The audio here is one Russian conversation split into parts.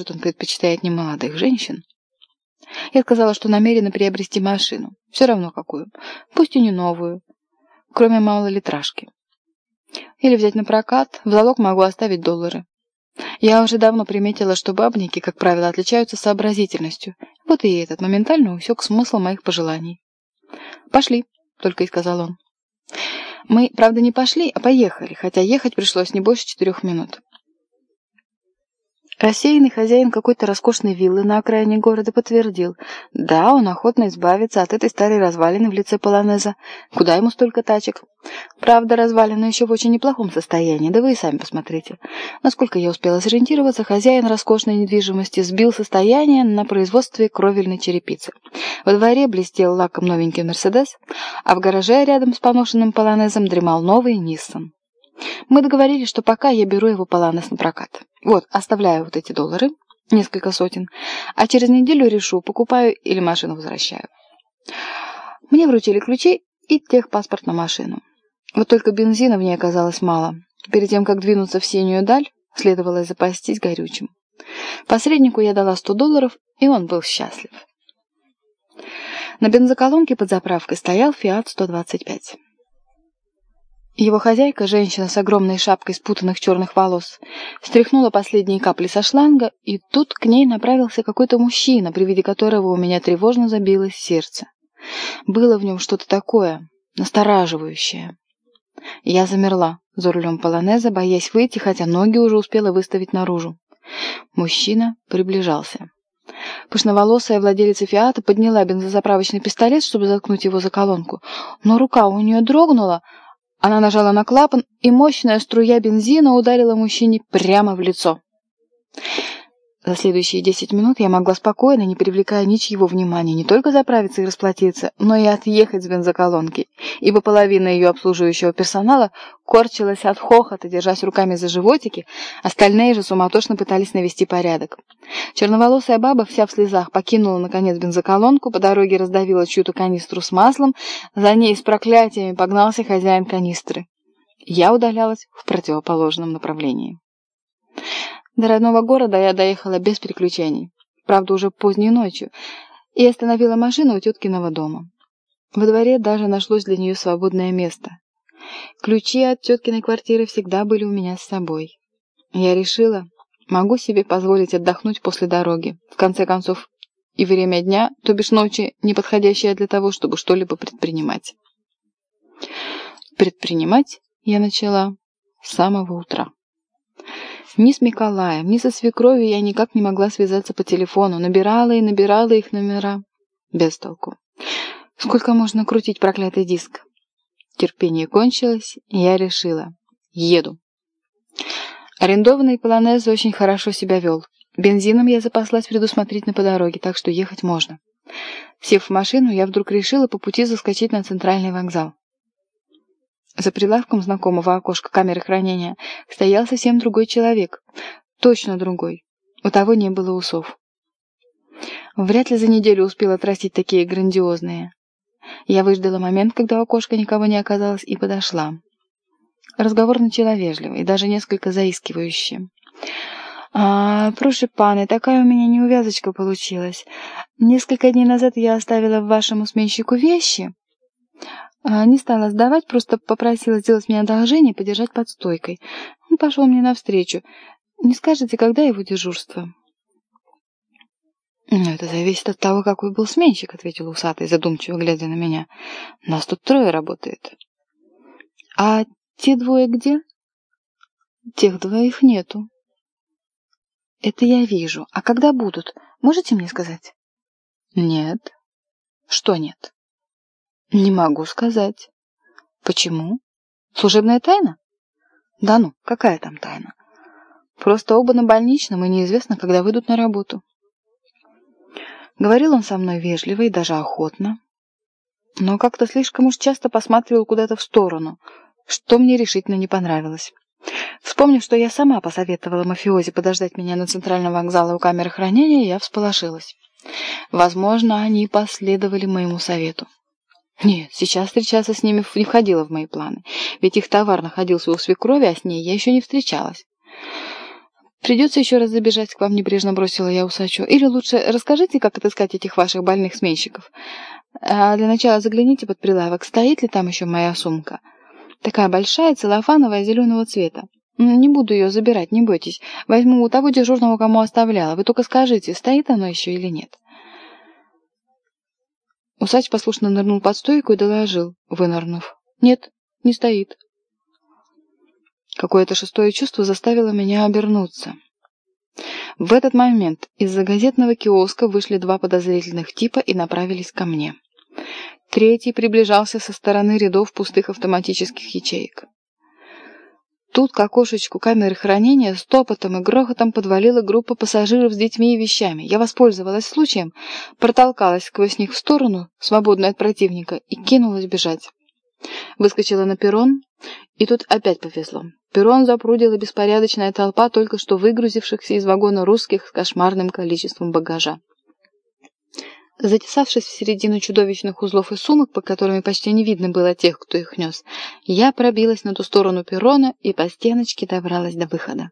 может, он предпочитает не молодых женщин. Я сказала, что намерена приобрести машину. Все равно какую. Пусть и не новую. Кроме малолитражки. Или взять на прокат. В залог могу оставить доллары. Я уже давно приметила, что бабники, как правило, отличаются сообразительностью. Вот и этот моментально усек смысл моих пожеланий. «Пошли», — только и сказал он. Мы, правда, не пошли, а поехали, хотя ехать пришлось не больше четырех минут. Рассеянный хозяин какой-то роскошной виллы на окраине города подтвердил. Да, он охотно избавится от этой старой развалины в лице полонеза. Куда ему столько тачек? Правда, развалина еще в очень неплохом состоянии, да вы и сами посмотрите. Насколько я успела сориентироваться, хозяин роскошной недвижимости сбил состояние на производстве кровельной черепицы. Во дворе блестел лаком новенький «Мерседес», а в гараже рядом с поношенным полонезом дремал новый «Ниссан». Мы договорились, что пока я беру его полонез на прокат. Вот, оставляю вот эти доллары, несколько сотен, а через неделю решу, покупаю или машину возвращаю. Мне вручили ключи и техпаспорт на машину. Вот только бензина в ней оказалось мало. Перед тем, как двинуться в синюю даль, следовало запастись горючим. Посреднику я дала 100 долларов, и он был счастлив. На бензоколонке под заправкой стоял Фиат 125. Его хозяйка, женщина с огромной шапкой спутанных черных волос, стряхнула последние капли со шланга, и тут к ней направился какой-то мужчина, при виде которого у меня тревожно забилось сердце. Было в нем что-то такое, настораживающее. Я замерла за рулем полонеза, боясь выйти, хотя ноги уже успела выставить наружу. Мужчина приближался. Пышноволосая владелица «Фиата» подняла бензозаправочный пистолет, чтобы заткнуть его за колонку, но рука у нее дрогнула, она нажала на клапан, и мощная струя бензина ударила мужчине прямо в лицо. За следующие десять минут я могла спокойно, не привлекая ничьего внимания, не только заправиться и расплатиться, но и отъехать с бензоколонки, ибо половина ее обслуживающего персонала корчилась от хохота, держась руками за животики, остальные же суматошно пытались навести порядок. Черноволосая баба, вся в слезах, покинула, наконец, бензоколонку, по дороге раздавила чью-то канистру с маслом, за ней с проклятиями погнался хозяин канистры. Я удалялась в противоположном направлении. До родного города я доехала без приключений, правда, уже поздней ночью, и остановила машину у теткиного дома. Во дворе даже нашлось для нее свободное место. Ключи от теткиной квартиры всегда были у меня с собой. Я решила, могу себе позволить отдохнуть после дороги. В конце концов, и время дня, то бишь ночи, не подходящее для того, чтобы что-либо предпринимать. Предпринимать я начала с самого утра. Ни с Миколаем, ни со свекровью я никак не могла связаться по телефону. Набирала и набирала их номера. Без толку. Сколько можно крутить проклятый диск? Терпение кончилось, и я решила. Еду. Арендованный полонез очень хорошо себя вел. Бензином я запаслась предусмотрительно по дороге, так что ехать можно. Сев в машину, я вдруг решила по пути заскочить на центральный вокзал. За прилавком знакомого окошка камеры хранения стоял совсем другой человек. Точно другой. У того не было усов. Вряд ли за неделю успел отрастить такие грандиозные. Я выждала момент, когда у окошка никого не оказалось, и подошла. Разговор начала вежливо и даже несколько заискивающе. «А, прошу, паны, такая у меня неувязочка получилась. Несколько дней назад я оставила вашему сменщику вещи, не стала сдавать, просто попросила сделать мне одолжение подержать под стойкой. Он пошел мне навстречу. Не скажете, когда его дежурство? «Ну, «Это зависит от того, какой был сменщик», — ответил усатый, задумчиво глядя на меня. «Нас тут трое работает». «А те двое где?» «Тех двоих нету». «Это я вижу. А когда будут? Можете мне сказать?» «Нет». «Что нет?» Не могу сказать. Почему? Служебная тайна? Да ну, какая там тайна? Просто оба на больничном, и неизвестно, когда выйдут на работу. Говорил он со мной вежливо и даже охотно. Но как-то слишком уж часто посматривал куда-то в сторону, что мне решительно не понравилось. Вспомнив, что я сама посоветовала мафиози подождать меня на центральном вокзале у камеры хранения, я всполошилась. Возможно, они последовали моему совету. Нет, сейчас встречаться с ними не входило в мои планы, ведь их товар находился у свекрови, а с ней я еще не встречалась. Придется еще раз забежать к вам, небрежно бросила я усачу. Или лучше расскажите, как отыскать этих ваших больных сменщиков. А для начала загляните под прилавок, стоит ли там еще моя сумка. Такая большая, целлофановая, зеленого цвета. Не буду ее забирать, не бойтесь. Возьму у того дежурного, кому оставляла. Вы только скажите, стоит оно еще или нет. Усач послушно нырнул под стойку и доложил, вынырнув. Нет, не стоит. Какое-то шестое чувство заставило меня обернуться. В этот момент из-за газетного киоска вышли два подозрительных типа и направились ко мне. Третий приближался со стороны рядов пустых автоматических ячеек. Тут к окошечку камеры хранения с топотом и грохотом подвалила группа пассажиров с детьми и вещами. Я воспользовалась случаем, протолкалась сквозь них в сторону, свободную от противника, и кинулась бежать. Выскочила на перрон, и тут опять повезло. Перрон запрудила беспорядочная толпа только что выгрузившихся из вагона русских с кошмарным количеством багажа. Затесавшись в середину чудовищных узлов и сумок, по которым почти не видно было тех, кто их нес, я пробилась на ту сторону перрона и по стеночке добралась до выхода.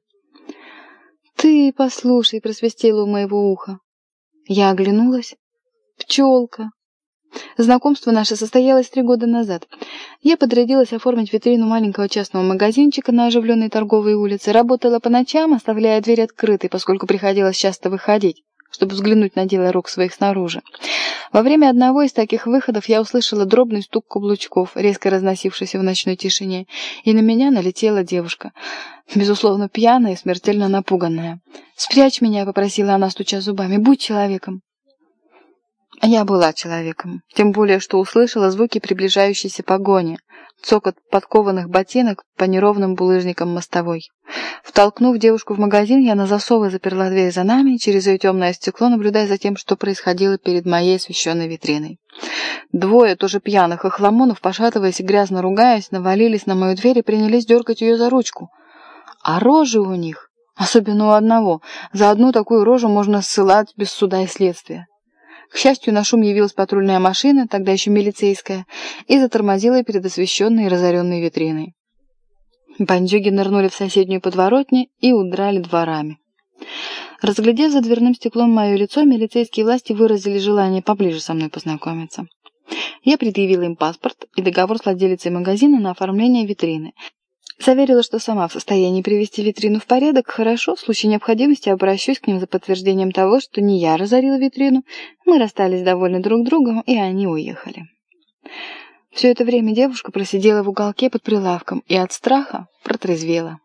«Ты послушай», — просвистела у моего уха. Я оглянулась. «Пчелка!» Знакомство наше состоялось три года назад. Я подрядилась оформить витрину маленького частного магазинчика на оживленной торговой улице, работала по ночам, оставляя дверь открытой, поскольку приходилось часто выходить чтобы взглянуть на дело рук своих снаружи. Во время одного из таких выходов я услышала дробный стук каблучков, резко разносившийся в ночной тишине, и на меня налетела девушка, безусловно пьяная и смертельно напуганная. «Спрячь меня», — попросила она, стуча зубами, — «будь человеком». Я была человеком, тем более, что услышала звуки приближающейся погони, цокот подкованных ботинок по неровным булыжникам мостовой. Втолкнув девушку в магазин, я на засовы заперла дверь за нами, через ее темное стекло, наблюдая за тем, что происходило перед моей освещенной витриной. Двое, тоже пьяных охламонов, пошатываясь и грязно ругаясь, навалились на мою дверь и принялись дергать ее за ручку. А рожи у них, особенно у одного, за одну такую рожу можно ссылать без суда и следствия. К счастью, на шум явилась патрульная машина, тогда еще милицейская, и затормозила перед освещенной и разоренной витриной. Бандюги нырнули в соседнюю подворотню и удрали дворами. Разглядев за дверным стеклом мое лицо, милицейские власти выразили желание поближе со мной познакомиться. Я предъявила им паспорт и договор с владелицей магазина на оформление витрины, Заверила, что сама в состоянии привести витрину в порядок, хорошо, в случае необходимости обращусь к ним за подтверждением того, что не я разорила витрину, мы расстались довольны друг другом, и они уехали. Все это время девушка просидела в уголке под прилавком и от страха протрезвела.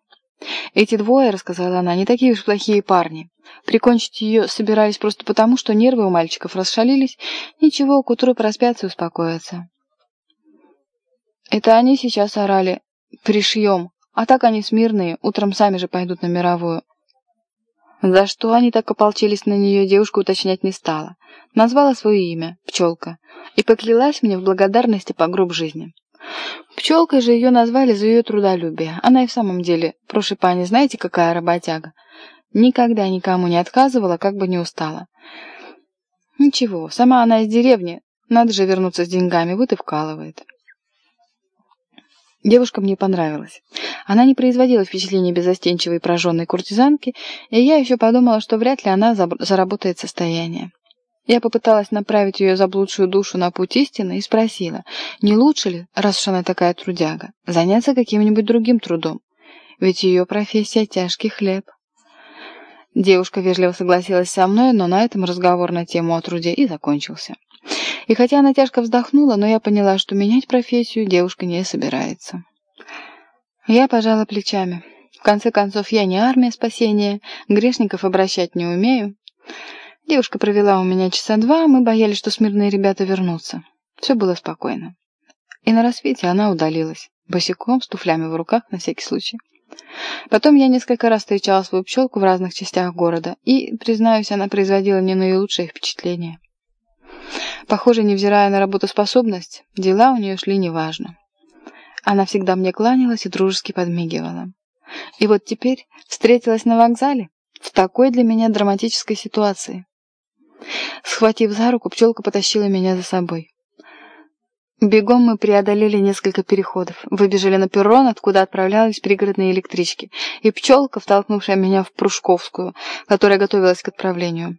«Эти двое, — рассказала она, — не такие уж плохие парни. Прикончить ее собирались просто потому, что нервы у мальчиков расшалились. Ничего, к утру проспятся и успокоятся». Это они сейчас орали Пришьем. А так они смирные, утром сами же пойдут на мировую. За что они так ополчились на нее, девушка уточнять не стала. Назвала свое имя, Пчелка, и поклялась мне в благодарности по гроб жизни. Пчелкой же ее назвали за ее трудолюбие. Она и в самом деле, прошлой пани, знаете, какая работяга? Никогда никому не отказывала, как бы не устала. Ничего, сама она из деревни, надо же вернуться с деньгами, вот и вкалывает. Девушка мне понравилась. Она не производила впечатления безостенчивой прожженной куртизанки, и я еще подумала, что вряд ли она заработает состояние. Я попыталась направить ее заблудшую душу на путь истины и спросила, не лучше ли, раз уж она такая трудяга, заняться каким-нибудь другим трудом? Ведь ее профессия — тяжкий хлеб. Девушка вежливо согласилась со мной, но на этом разговор на тему о труде и закончился. И хотя она тяжко вздохнула, но я поняла, что менять профессию девушка не собирается. Я пожала плечами. В конце концов, я не армия спасения, грешников обращать не умею. Девушка провела у меня часа два, мы боялись, что смирные ребята вернутся. Все было спокойно. И на рассвете она удалилась, босиком, с туфлями в руках, на всякий случай. Потом я несколько раз встречала свою пчелку в разных частях города, и, признаюсь, она производила не наилучшее впечатление. Похоже, невзирая на работоспособность, дела у нее шли неважно. Она всегда мне кланялась и дружески подмигивала. И вот теперь встретилась на вокзале, в такой для меня драматической ситуации. Схватив за руку, пчелка потащила меня за собой. Бегом мы преодолели несколько переходов, выбежали на перрон, откуда отправлялись пригородные электрички, и пчелка, втолкнувшая меня в Прушковскую, которая готовилась к отправлению,